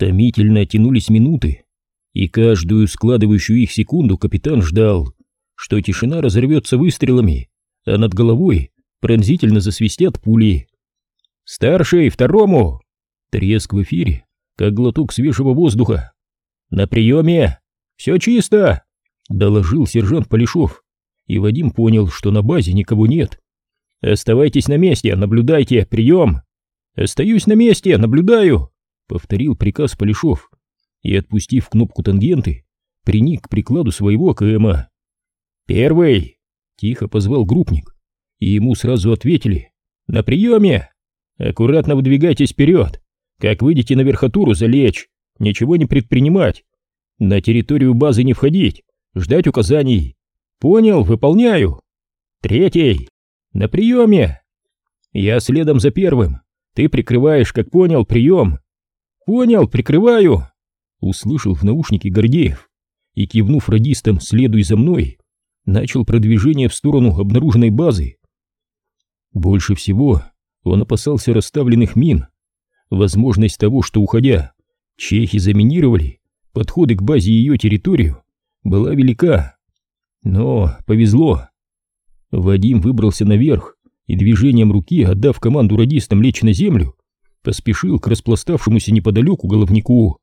Томительно тянулись минуты, и каждую складывающую их секунду капитан ждал, что тишина разорвется выстрелами, а над головой пронзительно засвистят пули. «Старший, второму!» Треск в эфире, как глоток свежего воздуха. «На приеме! Все чисто!» — доложил сержант Полишов, и Вадим понял, что на базе никого нет. «Оставайтесь на месте, наблюдайте, прием!» «Остаюсь на месте, наблюдаю!» — повторил приказ Полишов, и, отпустив кнопку тангенты, приник к прикладу своего КМА. «Первый!» — тихо позвал группник, и ему сразу ответили. «На приеме! Аккуратно выдвигайтесь вперед! Как выйдете на верхотуру, залечь! Ничего не предпринимать! На территорию базы не входить! Ждать указаний! Понял, выполняю! Третий! На приеме! Я следом за первым! Ты прикрываешь, как понял, прием!» «Понял, прикрываю!» Услышал в наушнике Гордеев и, кивнув радистам «следуй за мной», начал продвижение в сторону обнаруженной базы. Больше всего он опасался расставленных мин. Возможность того, что, уходя, чехи заминировали подходы к базе и ее территорию, была велика. Но повезло. Вадим выбрался наверх и движением руки, отдав команду радистам лечь на землю, поспешил к распластавшемуся неподалеку головнику.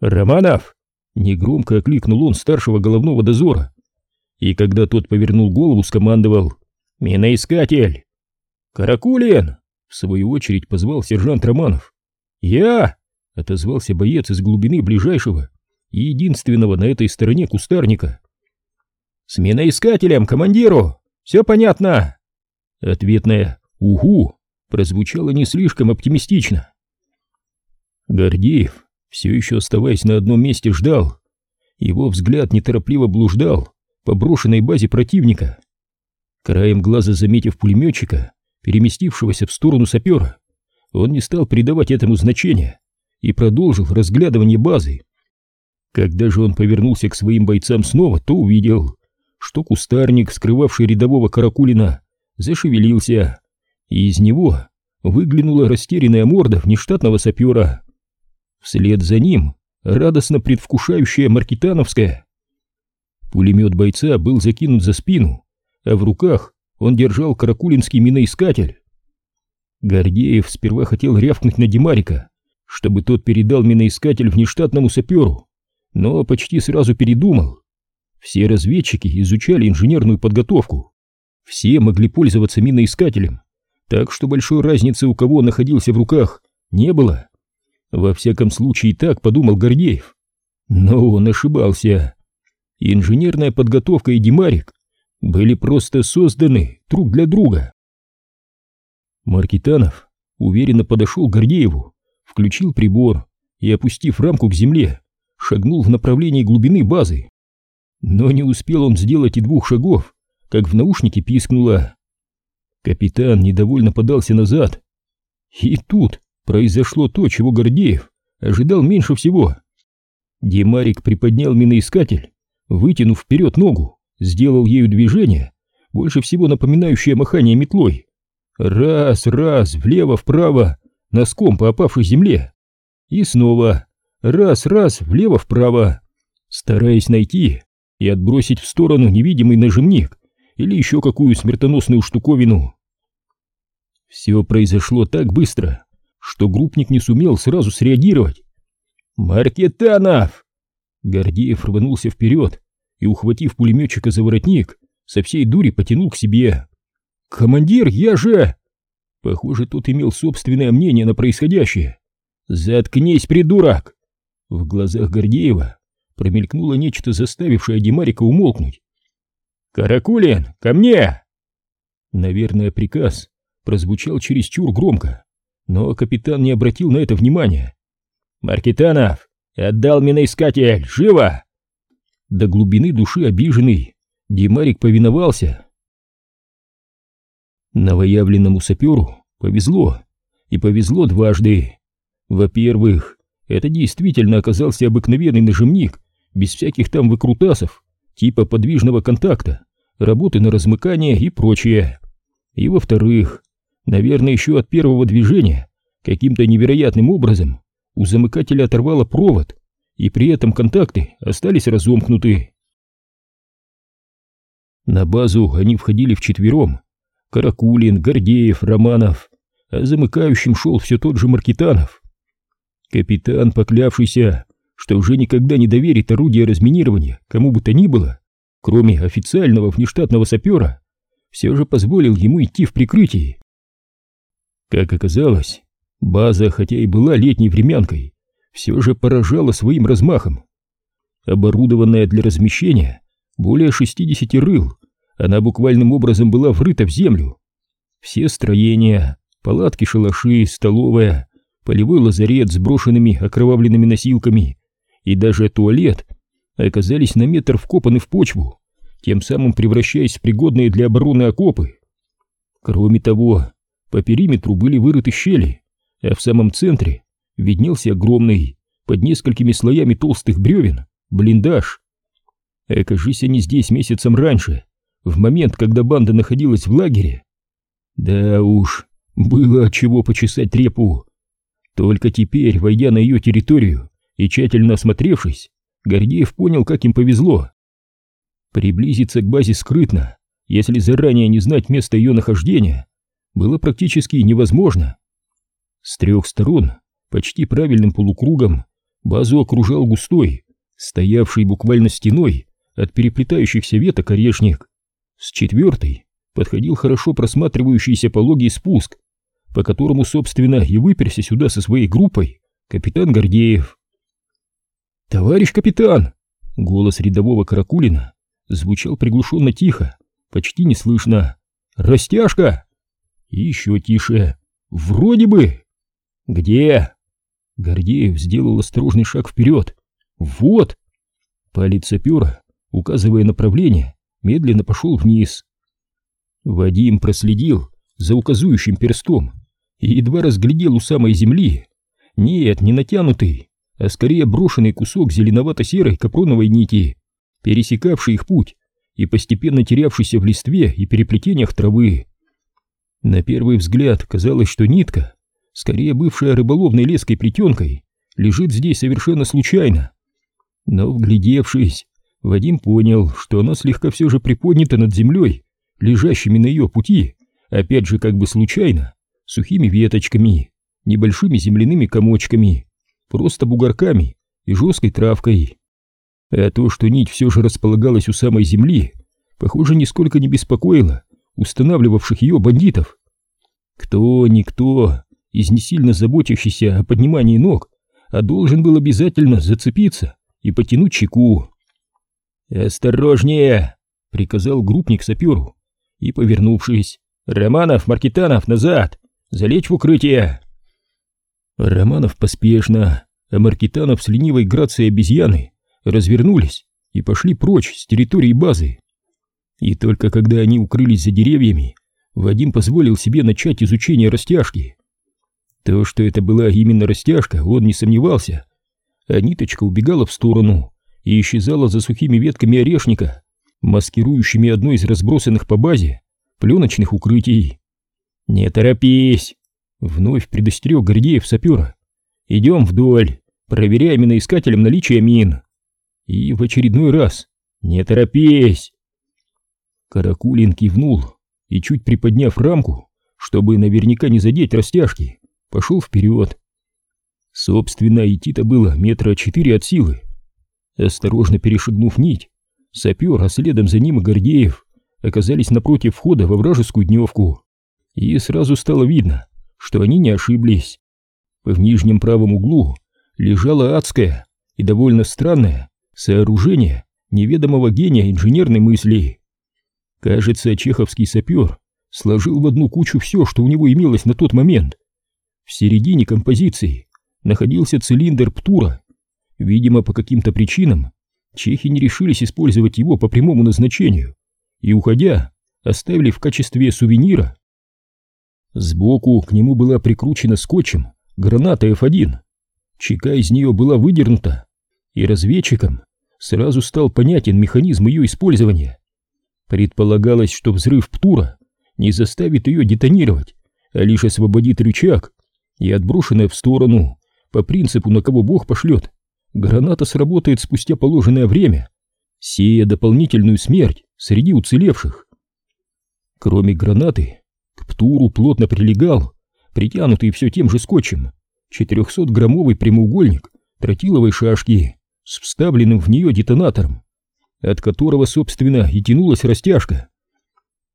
«Романов!» — негромко окликнул он старшего головного дозора, и когда тот повернул голову, скомандовал «Миноискатель!» «Каракулин!» — в свою очередь позвал сержант Романов. «Я!» — отозвался боец из глубины ближайшего и единственного на этой стороне кустарника. «С миноискателем, командиру! Все понятно!» Ответная «Угу» прозвучало не слишком оптимистично. Гордеев, все еще оставаясь на одном месте, ждал. Его взгляд неторопливо блуждал по брошенной базе противника. Краем глаза заметив пулеметчика, переместившегося в сторону сапера, он не стал придавать этому значения и продолжил разглядывание базы. Когда же он повернулся к своим бойцам снова, то увидел, что кустарник, скрывавший рядового Каракулина, зашевелился, и из него выглянула растерянная морда внештатного сапера. Вслед за ним радостно предвкушающая маркитановская. Пулемет бойца был закинут за спину, а в руках он держал каракулинский миноискатель. Гордеев сперва хотел рявкнуть на Димарика, чтобы тот передал миноискатель внештатному саперу, но почти сразу передумал. Все разведчики изучали инженерную подготовку, все могли пользоваться миноискателем, так что большой разницы у кого находился в руках не было. Во всяком случае, так подумал Гордеев. Но он ошибался. Инженерная подготовка и Димарик были просто созданы друг для друга. Маркитанов уверенно подошел к Гордееву, включил прибор и, опустив рамку к земле, шагнул в направлении глубины базы. Но не успел он сделать и двух шагов, как в наушнике пискнуло. Капитан недовольно подался назад. И тут произошло то, чего Гордеев ожидал меньше всего. Демарик приподнял миноискатель, вытянув вперед ногу, сделал ею движение, больше всего напоминающее махание метлой. Раз, раз, влево-вправо, носком по опавшей земле. И снова раз, раз, влево-вправо, стараясь найти и отбросить в сторону невидимый нажимник или еще какую смертоносную штуковину. Все произошло так быстро, что группник не сумел сразу среагировать. «Маркетанов!» Гордеев рванулся вперед и, ухватив пулеметчика за воротник, со всей дури потянул к себе. «Командир, я же...» Похоже, тот имел собственное мнение на происходящее. «Заткнись, придурок!» В глазах Гордеева промелькнуло нечто, заставившее Димарика умолкнуть. «Каракулин, ко мне!» Наверное, приказ прозвучал чересчур громко, но капитан не обратил на это внимания. «Маркитанов, отдал миноискатель, живо!» До глубины души обиженный, Димарик повиновался. Новоявленному саперу повезло, и повезло дважды. Во-первых, это действительно оказался обыкновенный нажимник, без всяких там выкрутасов, типа подвижного контакта, работы на размыкание и прочее. И во-вторых, наверное, еще от первого движения каким-то невероятным образом у замыкателя оторвало провод, и при этом контакты остались разомкнуты. На базу они входили вчетвером. Каракулин, Гордеев, Романов, а замыкающим шел все тот же Маркитанов. Капитан, поклявшийся, что уже никогда не доверит орудие разминирования кому бы то ни было, кроме официального внештатного сапера, все же позволил ему идти в прикрытии. Как оказалось, база, хотя и была летней времянкой, все же поражала своим размахом. Оборудованная для размещения более 60 рыл, она буквальным образом была врыта в землю. Все строения, палатки, шалаши, столовая, полевой лазарет с брошенными окровавленными носилками и даже туалет оказались на метр вкопаны в почву, тем самым превращаясь в пригодные для обороны окопы. Кроме того, по периметру были вырыты щели, а в самом центре виднелся огромный, под несколькими слоями толстых бревен, блиндаж. Окажись они здесь месяцем раньше, в момент, когда банда находилась в лагере. Да уж, было от чего почесать трепу. Только теперь, войдя на ее территорию и тщательно осмотревшись, Гордеев понял, как им повезло. Приблизиться к базе скрытно, если заранее не знать место ее нахождения, было практически невозможно. С трех сторон, почти правильным полукругом, базу окружал густой, стоявший буквально стеной от переплетающихся веток орешник. С четвертой подходил хорошо просматривающийся пологий спуск, по которому, собственно, и выперся сюда со своей группой капитан Гордеев. «Товарищ капитан!» Голос рядового Каракулина звучал приглушенно тихо, почти неслышно. «Растяжка!» И еще тише. «Вроде бы!» «Где?» Гордеев сделал осторожный шаг вперед. «Вот!» Палец сапера, указывая направление, медленно пошел вниз. Вадим проследил за указующим перстом и едва разглядел у самой земли. Нет, не натянутый, а скорее брошенный кусок зеленовато-серой капроновой нити, пересекавший их путь и постепенно терявшийся в листве и переплетениях травы. На первый взгляд казалось, что нитка, скорее бывшая рыболовной леской плетенкой, лежит здесь совершенно случайно. Но, вглядевшись, Вадим понял, что она слегка все же приподнята над землей, лежащими на ее пути, опять же как бы случайно, сухими веточками, небольшими земляными комочками, просто бугорками и жесткой травкой. А то, что нить все же располагалась у самой земли, похоже, нисколько не беспокоило устанавливавших ее бандитов. Кто, никто, из не сильно заботящийся о поднимании ног, а должен был обязательно зацепиться и потянуть чеку. «Осторожнее!» — приказал группник саперу и, повернувшись, «Романов, Маркитанов, назад! Залечь в укрытие!» Романов поспешно, а Маркитанов с ленивой грацией обезьяны развернулись и пошли прочь с территории базы. И только когда они укрылись за деревьями, Вадим позволил себе начать изучение растяжки. То, что это была именно растяжка, он не сомневался. А ниточка убегала в сторону и исчезала за сухими ветками орешника, маскирующими одно из разбросанных по базе пленочных укрытий. «Не торопись!» — вновь предостерег Гордеев сапера. «Идем вдоль, проверяем миноискателем наличие мин». И в очередной раз «Не торопись!» Каракулин кивнул и, чуть приподняв рамку, чтобы наверняка не задеть растяжки, пошел вперед. Собственно, идти-то было метра четыре от силы. Осторожно перешагнув нить, сапер, а следом за ним и Гордеев оказались напротив входа во вражескую дневку. И сразу стало видно, что они не ошиблись. В нижнем правом углу лежало адское и довольно странное сооружение неведомого гения инженерной мысли. Кажется, чеховский сапер сложил в одну кучу все, что у него имелось на тот момент. В середине композиции находился цилиндр Птура. Видимо, по каким-то причинам чехи не решились использовать его по прямому назначению и, уходя, оставили в качестве сувенира. Сбоку к нему была прикручена скотчем граната F1. Чека из нее была выдернута, и разведчикам сразу стал понятен механизм ее использования. Предполагалось, что взрыв Птура не заставит ее детонировать, а лишь освободит рычаг, и отброшенная в сторону по принципу «на кого Бог пошлет», граната сработает спустя положенное время, сея дополнительную смерть среди уцелевших. Кроме гранаты, птуру плотно прилегал, притянутый все тем же скотчем, 400-граммовый прямоугольник тротиловой шашки с вставленным в нее детонатором, от которого, собственно, и тянулась растяжка.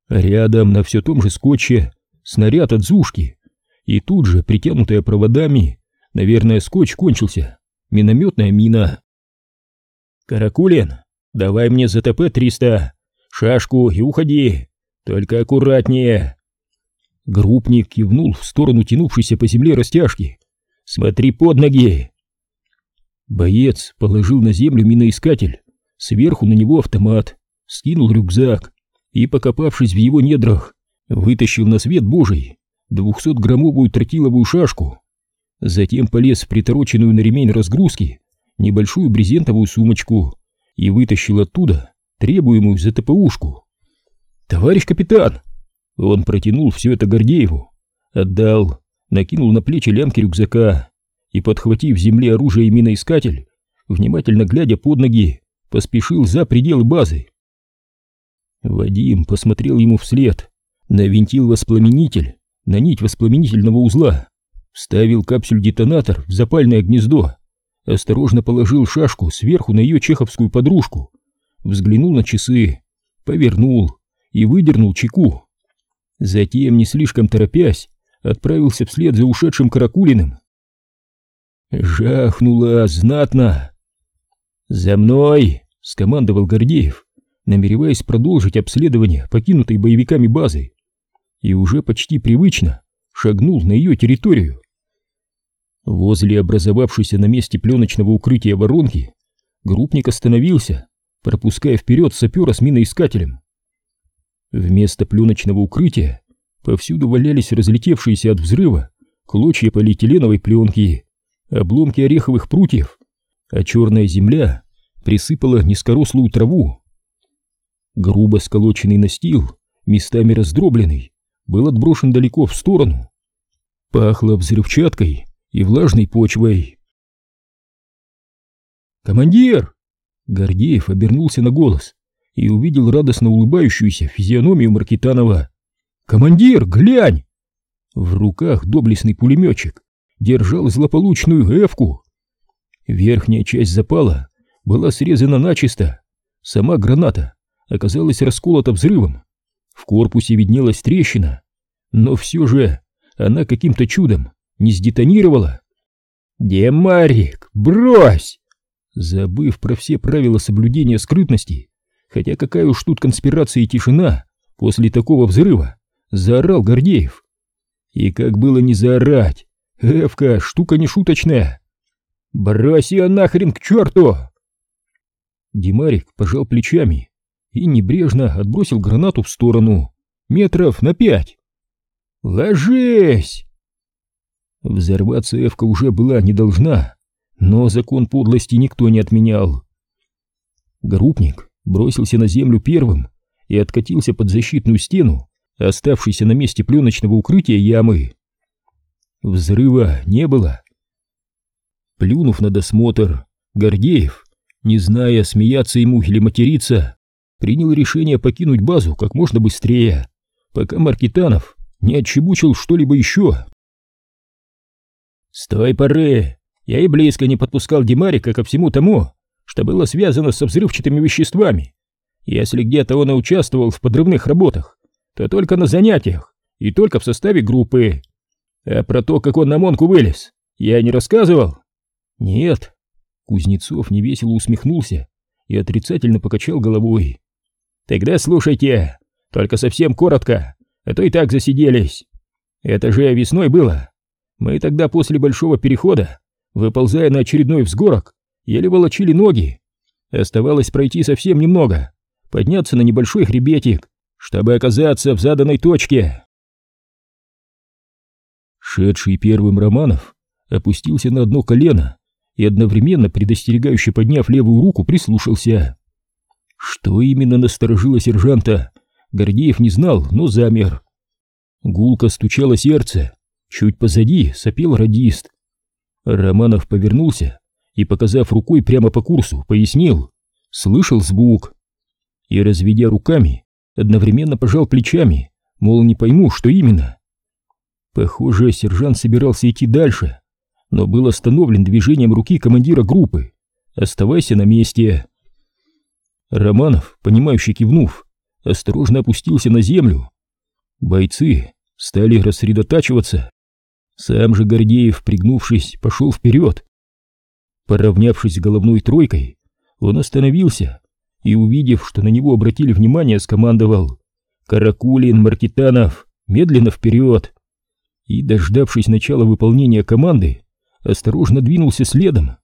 Рядом на все том же скотче снаряд от зушки, и тут же, притянутая проводами, наверное, скотч кончился, минометная мина. «Каракулин, давай мне ЗТП-300, шашку и уходи, только аккуратнее!» Группник кивнул в сторону тянувшейся по земле растяжки. «Смотри под ноги!» Боец положил на землю миноискатель, сверху на него автомат, скинул рюкзак и, покопавшись в его недрах, вытащил на свет божий двухсотграммовую тротиловую шашку. Затем полез в притороченную на ремень разгрузки небольшую брезентовую сумочку и вытащил оттуда требуемую ЗТПушку. «Товарищ капитан!» Он протянул все это Гордееву, отдал, накинул на плечи лямки рюкзака и, подхватив земле оружие и миноискатель, внимательно глядя под ноги, поспешил за пределы базы. Вадим посмотрел ему вслед, навинтил воспламенитель на нить воспламенительного узла, вставил капсюль-детонатор в запальное гнездо, осторожно положил шашку сверху на ее чеховскую подружку, взглянул на часы, повернул и выдернул чеку. Затем, не слишком торопясь, отправился вслед за ушедшим Каракулиным. Жахнуло знатно. «За мной!» — скомандовал Гордеев, намереваясь продолжить обследование покинутой боевиками базы, и уже почти привычно шагнул на ее территорию. Возле образовавшейся на месте пленочного укрытия воронки группник остановился, пропуская вперед сапера с миноискателем. Вместо пленочного укрытия повсюду валялись разлетевшиеся от взрыва клочья полиэтиленовой пленки, обломки ореховых прутьев, а черная земля присыпала низкорослую траву. Грубо сколоченный настил, местами раздробленный, был отброшен далеко в сторону. Пахло взрывчаткой и влажной почвой. «Командир!» Гордеев обернулся на голос и увидел радостно улыбающуюся физиономию Маркитанова. «Командир, глянь!» В руках доблестный пулеметчик держал злополучную эвку. Верхняя часть запала была срезана начисто. Сама граната оказалась расколота взрывом. В корпусе виднелась трещина, но все же она каким-то чудом не сдетонировала. «Демарик, брось!» Забыв про все правила соблюдения скрытности, хотя какая уж тут конспирация и тишина после такого взрыва, заорал Гордеев. И как было не заорать, Эвка, штука не шуточная. Брось ее нахрен к черту! Димарик пожал плечами и небрежно отбросил гранату в сторону, метров на пять. «Ложись!» Взорваться Эвка уже была не должна, но закон подлости никто не отменял. Группник бросился на землю первым и откатился под защитную стену, оставшейся на месте пленочного укрытия ямы. Взрыва не было. Плюнув на досмотр, Гордеев, не зная, смеяться ему или материться, принял решение покинуть базу как можно быстрее, пока Маркитанов не отчебучил что-либо еще. С той поры я и близко не подпускал Димарика ко всему тому, что было связано со взрывчатыми веществами. Если где-то он и участвовал в подрывных работах, то только на занятиях и только в составе группы. А про то, как он на Монку вылез, я не рассказывал? Нет. Кузнецов невесело усмехнулся и отрицательно покачал головой. Тогда слушайте, только совсем коротко, а то и так засиделись. Это же весной было. Мы тогда после большого перехода, выползая на очередной взгорок, еле волочили ноги. Оставалось пройти совсем немного, подняться на небольшой хребетик, чтобы оказаться в заданной точке. Шедший первым Романов опустился на одно колено и одновременно, предостерегающе подняв левую руку, прислушался. Что именно насторожило сержанта, Гордеев не знал, но замер. Гулко стучало сердце, чуть позади сопел радист. Романов повернулся и, показав рукой прямо по курсу, пояснил. Слышал звук. И, разведя руками, одновременно пожал плечами, мол, не пойму, что именно. Похоже, сержант собирался идти дальше, но был остановлен движением руки командира группы. «Оставайся на месте». Романов, понимающе кивнув, осторожно опустился на землю. Бойцы стали рассредотачиваться. Сам же Гордеев, пригнувшись, пошел вперед. Поравнявшись с головной тройкой, он остановился и, увидев, что на него обратили внимание, скомандовал «Каракулин, Маркитанов, медленно вперед!» и, дождавшись начала выполнения команды, осторожно двинулся следом.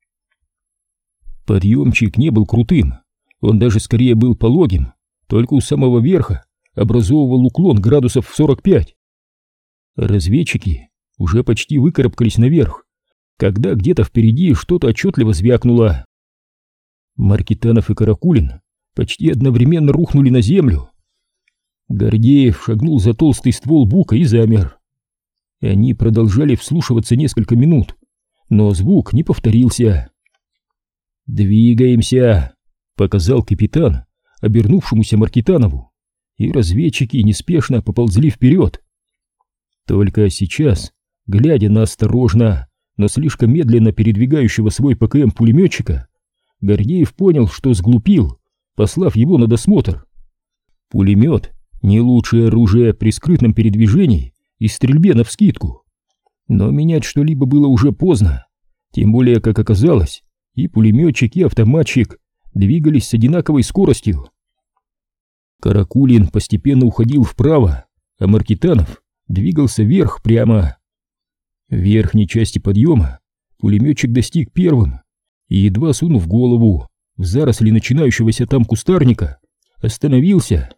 Подъемчик не был крутым, он даже скорее был пологим, только у самого верха образовывал уклон градусов в 45. Разведчики уже почти выкарабкались наверх, когда где-то впереди что-то отчетливо звякнуло. Маркитанов и Каракулин почти одновременно рухнули на землю. Гордеев шагнул за толстый ствол бука и замер. Они продолжали вслушиваться несколько минут, но звук не повторился. «Двигаемся!» — показал капитан, обернувшемуся Маркитанову, и разведчики неспешно поползли вперед. Только сейчас, глядя на осторожно, но слишком медленно передвигающего свой ПКМ пулеметчика, Гордеев понял, что сглупил, послав его на досмотр. Пулемет — не лучшее оружие при скрытном передвижении и стрельбе навскидку. Но менять что-либо было уже поздно, тем более, как оказалось, и пулеметчик, и автоматчик двигались с одинаковой скоростью. Каракулин постепенно уходил вправо, а Маркитанов двигался вверх прямо. В верхней части подъема пулеметчик достиг первым и, едва сунув голову в заросли начинающегося там кустарника, остановился.